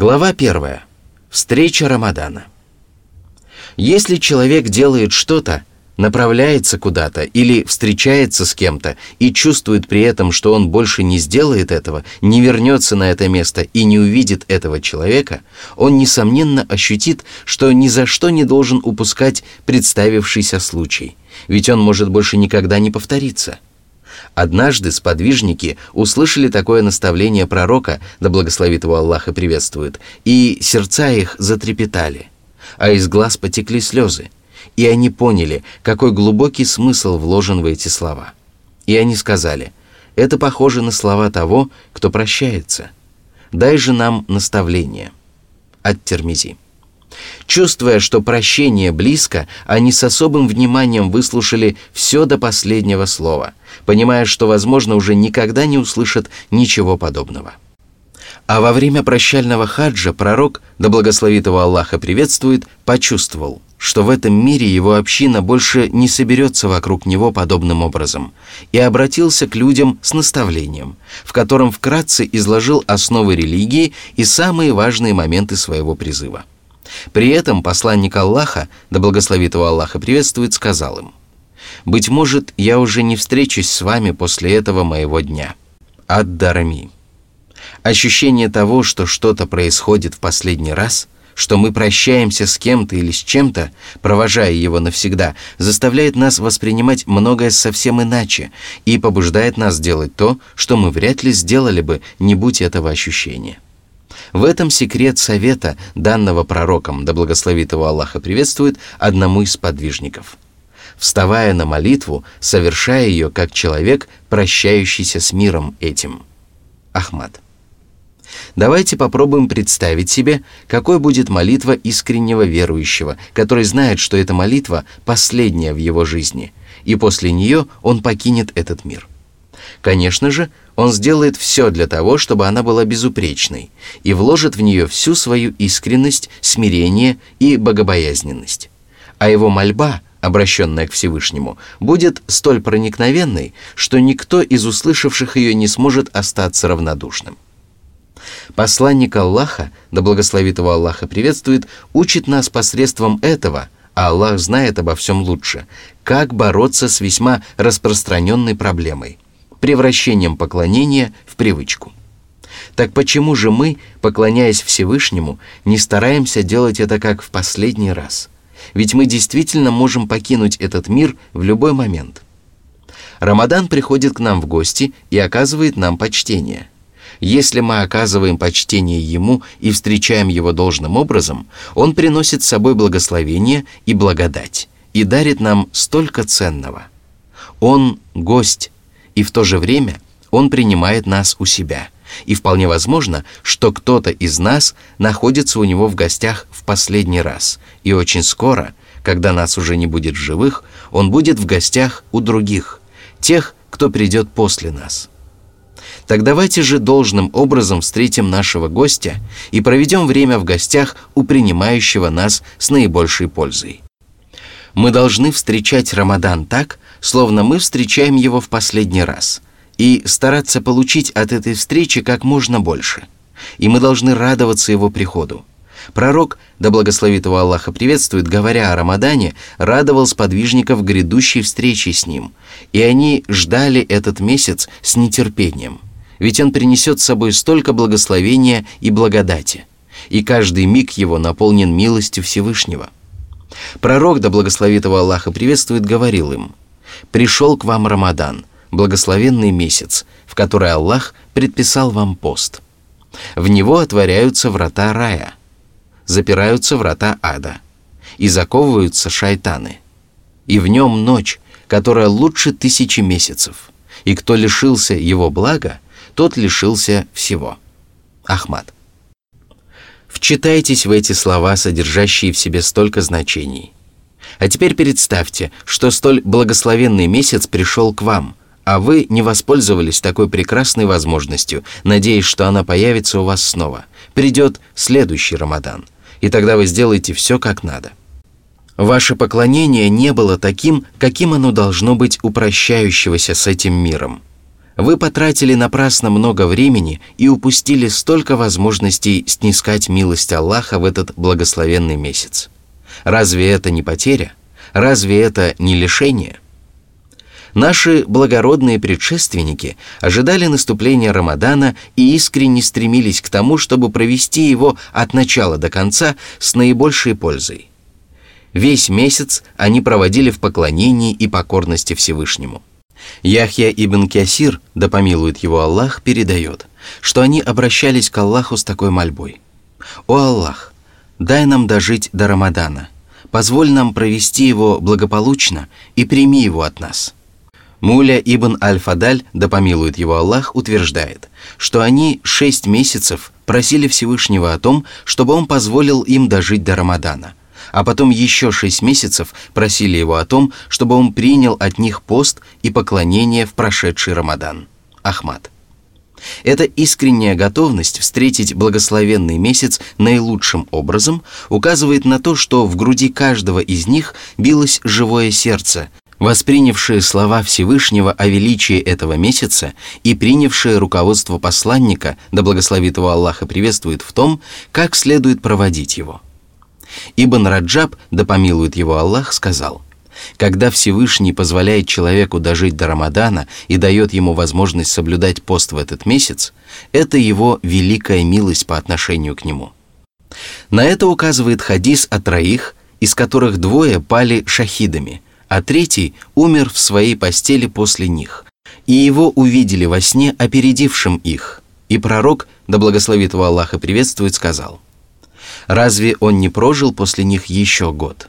Глава первая. Встреча Рамадана. Если человек делает что-то, направляется куда-то или встречается с кем-то и чувствует при этом, что он больше не сделает этого, не вернется на это место и не увидит этого человека, он, несомненно, ощутит, что ни за что не должен упускать представившийся случай, ведь он может больше никогда не повториться. Однажды сподвижники услышали такое наставление пророка, да благословит его Аллах и приветствует, и сердца их затрепетали, а из глаз потекли слезы – и они поняли, какой глубокий смысл вложен в эти слова. И они сказали, это похоже на слова того, кто прощается. Дай же нам наставление. От Термизи. Чувствуя, что прощение близко, они с особым вниманием выслушали все до последнего слова, понимая, что, возможно, уже никогда не услышат ничего подобного. А во время прощального хаджа пророк, да благословит его Аллаха приветствует, почувствовал – что в этом мире его община больше не соберется вокруг него подобным образом, и обратился к людям с наставлением, в котором вкратце изложил основы религии и самые важные моменты своего призыва. При этом посланник Аллаха, да благословит его Аллаха приветствует, сказал им, «Быть может, я уже не встречусь с вами после этого моего дня». Ад-Дарами. Ощущение того, что что-то происходит в последний раз – что мы прощаемся с кем-то или с чем-то, провожая его навсегда, заставляет нас воспринимать многое совсем иначе и побуждает нас делать то, что мы вряд ли сделали бы, не будь этого ощущения. В этом секрет совета, данного пророком, да благословит его Аллаха приветствует, одному из подвижников. Вставая на молитву, совершая ее как человек, прощающийся с миром этим. Ахмад. Давайте попробуем представить себе, какой будет молитва искреннего верующего, который знает, что эта молитва последняя в его жизни, и после нее он покинет этот мир. Конечно же, он сделает все для того, чтобы она была безупречной, и вложит в нее всю свою искренность, смирение и богобоязненность. А его мольба, обращенная к Всевышнему, будет столь проникновенной, что никто из услышавших ее не сможет остаться равнодушным. Посланник Аллаха, да благословит его Аллаха приветствует, учит нас посредством этого, а Аллах знает обо всем лучше, как бороться с весьма распространенной проблемой – превращением поклонения в привычку. Так почему же мы, поклоняясь Всевышнему, не стараемся делать это как в последний раз? Ведь мы действительно можем покинуть этот мир в любой момент. Рамадан приходит к нам в гости и оказывает нам почтение – если мы оказываем почтение Ему и встречаем Его должным образом, Он приносит с собой благословение и благодать и дарит нам столько ценного. Он – гость, и в то же время Он принимает нас у себя. И вполне возможно, что кто-то из нас находится у Него в гостях в последний раз, и очень скоро, когда нас уже не будет в живых, Он будет в гостях у других, тех, кто придет после нас – так давайте же должным образом встретим нашего гостя и проведем время в гостях у принимающего нас с наибольшей пользой. Мы должны встречать Рамадан так, словно мы встречаем его в последний раз, и стараться получить от этой встречи как можно больше. И мы должны радоваться его приходу. Пророк, да благословит его Аллаха приветствует, говоря о Рамадане, радовал сподвижников грядущей встречи с ним, и они ждали этот месяц с нетерпением – ведь он принесет с собой столько благословения и благодати, и каждый миг его наполнен милостью Всевышнего. Пророк, да благословит его Аллаха приветствует, говорил им, «Пришел к вам Рамадан, благословенный месяц, в который Аллах предписал вам пост. В него отворяются врата рая, запираются врата ада, и заковываются шайтаны. И в нем ночь, которая лучше тысячи месяцев, и кто лишился его блага, тот лишился всего. Ахмад. Вчитайтесь в эти слова, содержащие в себе столько значений. А теперь представьте, что столь благословенный месяц пришел к вам, а вы не воспользовались такой прекрасной возможностью, надеясь, что она появится у вас снова. Придет следующий Рамадан, и тогда вы сделаете все как надо. Ваше поклонение не было таким, каким оно должно быть упрощающегося с этим миром – Вы потратили напрасно много времени и упустили столько возможностей снискать милость Аллаха в этот благословенный месяц. Разве это не потеря? Разве это не лишение? Наши благородные предшественники ожидали наступления Рамадана и искренне стремились к тому, чтобы провести его от начала до конца с наибольшей пользой. Весь месяц они проводили в поклонении и покорности Всевышнему. Яхья ибн Кясир, да помилует его Аллах, передает, что они обращались к Аллаху с такой мольбой. «О Аллах, дай нам дожить до Рамадана, позволь нам провести его благополучно и прими его от нас». Муля ибн Аль-Фадаль, да помилует его Аллах, утверждает, что они шесть месяцев просили Всевышнего о том, чтобы он позволил им дожить до Рамадана, а потом еще шесть месяцев просили его о том, чтобы он принял от них пост и поклонение в прошедший Рамадан. Ахмад. Эта искренняя готовность встретить благословенный месяц наилучшим образом указывает на то, что в груди каждого из них билось живое сердце, воспринявшие слова Всевышнего о величии этого месяца и принявшие руководство посланника, да благословит его Аллаха приветствует в том, как следует проводить его. Ибн Раджаб, да помилует его Аллах, сказал, «Когда Всевышний позволяет человеку дожить до Рамадана и дает ему возможность соблюдать пост в этот месяц, это его великая милость по отношению к нему». На это указывает хадис о троих, из которых двое пали шахидами – а третий умер в своей постели после них. И его увидели во сне опередившим их. И пророк, да благословит его Аллаха приветствует, сказал, «Разве он не прожил после них еще год?»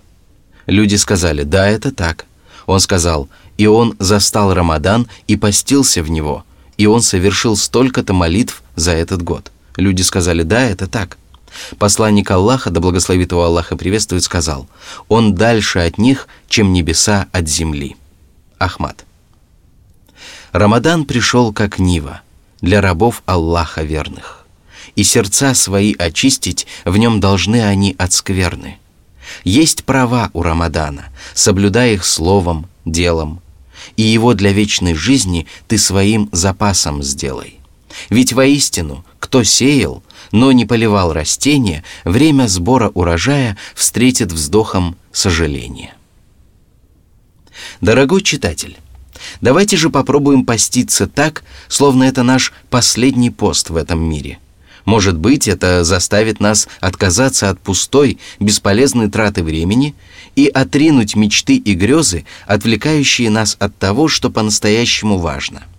Люди сказали, «Да, это так». Он сказал, «И он застал Рамадан и постился в него, и он совершил столько-то молитв за этот год». Люди сказали, «Да, это так». Посланник Аллаха, да благословит его Аллаха приветствует, сказал, «Он дальше от них, чем небеса от земли». Ахмад. Рамадан пришел как Нива для рабов Аллаха верных. И сердца свои очистить в нем должны они от скверны. Есть права у Рамадана, соблюдай их словом, делом, и его для вечной жизни ты своим запасом сделай. Ведь воистину, кто сеял, но не поливал растения, время сбора урожая встретит вздохом сожаления. Дорогой читатель, давайте же попробуем поститься так, словно это наш последний пост в этом мире. Может быть, это заставит нас отказаться от пустой, бесполезной траты времени и отринуть мечты и грезы, отвлекающие нас от того, что по-настоящему важно –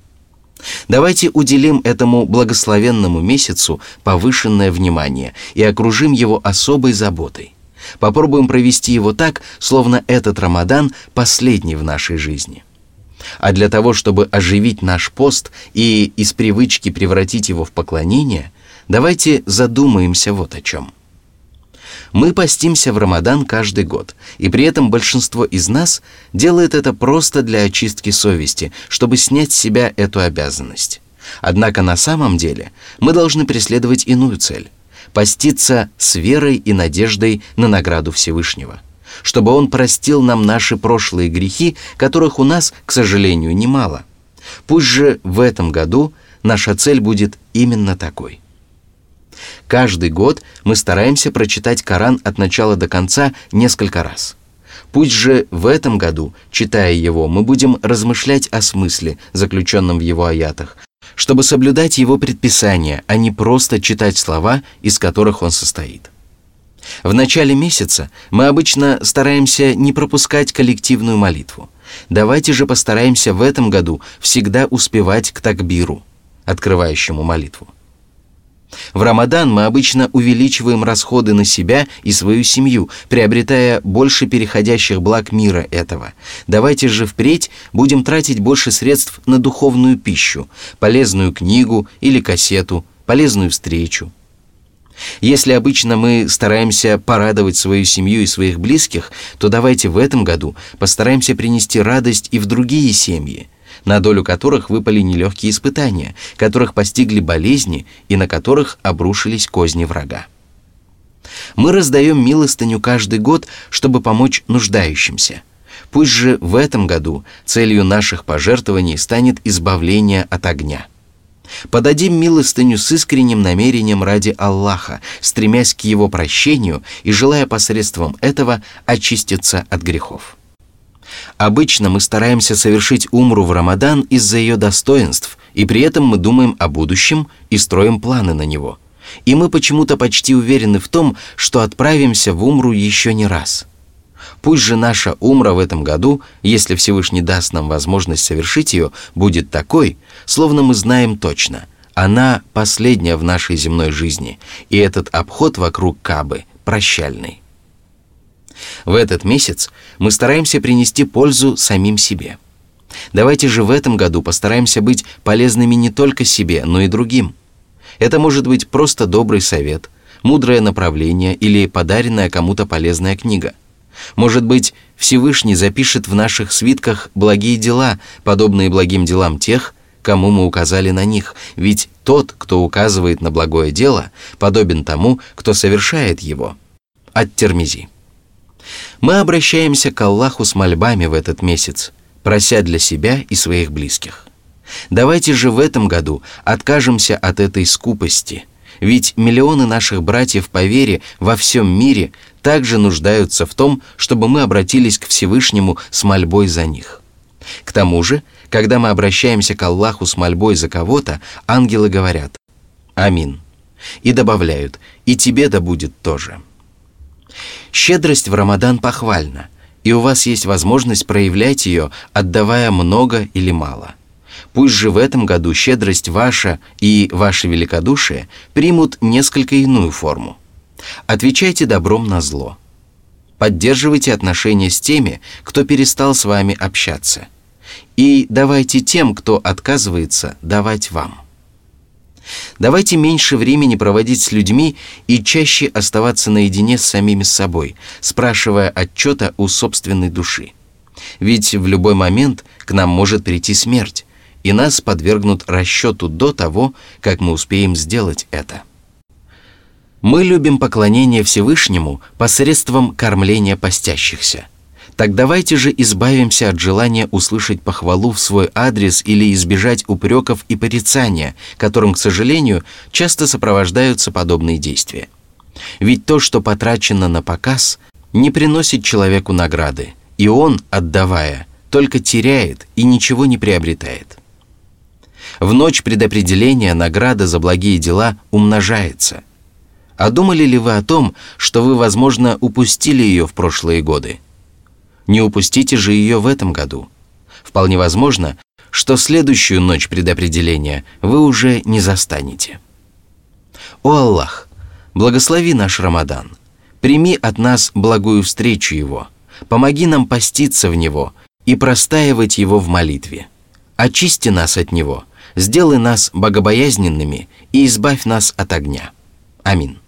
Давайте уделим этому благословенному месяцу повышенное внимание и окружим его особой заботой. Попробуем провести его так, словно этот Рамадан последний в нашей жизни. А для того, чтобы оживить наш пост и из привычки превратить его в поклонение, давайте задумаемся вот о чем – мы постимся в Рамадан каждый год, и при этом большинство из нас делает это просто для очистки совести, чтобы снять с себя эту обязанность. Однако на самом деле мы должны преследовать иную цель – поститься с верой и надеждой на награду Всевышнего, чтобы Он простил нам наши прошлые грехи, которых у нас, к сожалению, немало. Пусть же в этом году наша цель будет именно такой – Каждый год мы стараемся прочитать Коран от начала до конца несколько раз. Пусть же в этом году, читая его, мы будем размышлять о смысле, заключенном в его аятах, чтобы соблюдать его предписания, а не просто читать слова, из которых он состоит. В начале месяца мы обычно стараемся не пропускать коллективную молитву. Давайте же постараемся в этом году всегда успевать к такбиру, открывающему молитву. В Рамадан мы обычно увеличиваем расходы на себя и свою семью, приобретая больше переходящих благ мира этого. Давайте же впредь будем тратить больше средств на духовную пищу, полезную книгу или кассету, полезную встречу. Если обычно мы стараемся порадовать свою семью и своих близких, то давайте в этом году постараемся принести радость и в другие семьи – на долю которых выпали нелегкие испытания, которых постигли болезни и на которых обрушились козни врага. Мы раздаем милостыню каждый год, чтобы помочь нуждающимся. Пусть же в этом году целью наших пожертвований станет избавление от огня. Подадим милостыню с искренним намерением ради Аллаха, стремясь к Его прощению и желая посредством этого очиститься от грехов. Обычно мы стараемся совершить умру в Рамадан из-за ее достоинств, и при этом мы думаем о будущем и строим планы на него. И мы почему-то почти уверены в том, что отправимся в умру еще не раз. Пусть же наша умра в этом году, если Всевышний даст нам возможность совершить ее, будет такой, словно мы знаем точно. Она последняя в нашей земной жизни, и этот обход вокруг Кабы прощальный. В этот месяц мы стараемся принести пользу самим себе. Давайте же в этом году постараемся быть полезными не только себе, но и другим. Это может быть просто добрый совет, мудрое направление или подаренная кому-то полезная книга. Может быть, Всевышний запишет в наших свитках благие дела, подобные благим делам тех, кому мы указали на них, ведь тот, кто указывает на благое дело, подобен тому, кто совершает его. От Термизи. Мы обращаемся к Аллаху с мольбами в этот месяц, прося для себя и своих близких. Давайте же в этом году откажемся от этой скупости, ведь миллионы наших братьев по вере во всем мире также нуждаются в том, чтобы мы обратились к Всевышнему с мольбой за них. К тому же, когда мы обращаемся к Аллаху с мольбой за кого-то, ангелы говорят «Амин» и добавляют «И тебе да будет тоже». Щедрость в Рамадан похвальна, и у вас есть возможность проявлять ее, отдавая много или мало. Пусть же в этом году щедрость ваша и ваше великодушие примут несколько иную форму. Отвечайте добром на зло. Поддерживайте отношения с теми, кто перестал с вами общаться. И давайте тем, кто отказывается давать вам. Давайте меньше времени проводить с людьми и чаще оставаться наедине с самими собой, спрашивая отчета у собственной души. Ведь в любой момент к нам может прийти смерть, и нас подвергнут расчету до того, как мы успеем сделать это. Мы любим поклонение Всевышнему посредством кормления постящихся – так давайте же избавимся от желания услышать похвалу в свой адрес или избежать упреков и порицания, которым, к сожалению, часто сопровождаются подобные действия. Ведь то, что потрачено на показ, не приносит человеку награды, и он, отдавая, только теряет и ничего не приобретает. В ночь предопределения награда за благие дела умножается. А думали ли вы о том, что вы, возможно, упустили ее в прошлые годы – не упустите же ее в этом году. Вполне возможно, что следующую ночь предопределения вы уже не застанете. О Аллах, благослови наш Рамадан, прими от нас благую встречу его, помоги нам поститься в него и простаивать его в молитве. Очисти нас от него, сделай нас богобоязненными и избавь нас от огня. Аминь.